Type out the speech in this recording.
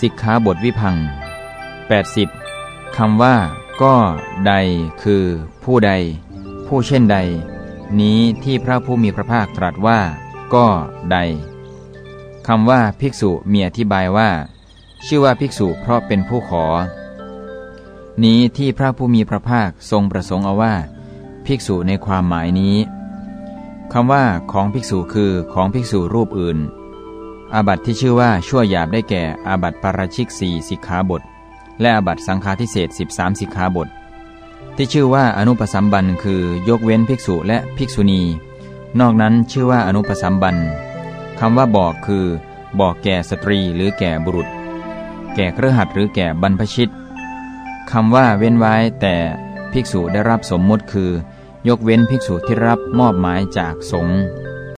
สิกขาบทวิพัง 80คำว่า ก็ใด คือ ผู้ใด ผู้เช่นใด นี้ที่พระผู้มีพระภาคตรัสว่า ก็ใดคำว่าภิกษุมีอธิบายว่า ชื่อว่าภิกษุเพราะเป็นผู้ขอ นี้ที่พระผู้มีพระภาคทรงประสงค์เอาว่า ภิกษุในความหมายนี้คำว่าของภิกษุคือของภิกษุรูปอื่น อาบัติที่ชื่อว่าชั่วหยาบได้แก่ อาบัติปาราชิกสี่สิกขาบท และอาบัติสังฆาทิเศษ13 สิกขาบท ที่ชื่อว่าอนุปสัมบันคือยกเว้นภิกษุและภิกษุณี นอกนั้นชื่อว่าอนุปสัมบันคำว่าบอกคือ บอกแก่สตรีหรือแก่บุรุษ แก่เครือขัดหรือแก่บรรพชิตคำว่าเว้นไว้แต่ภิกษุได้รับสมมุติคือ ยกเว้นภิกษุที่รับมอบหมายจากสงฆ์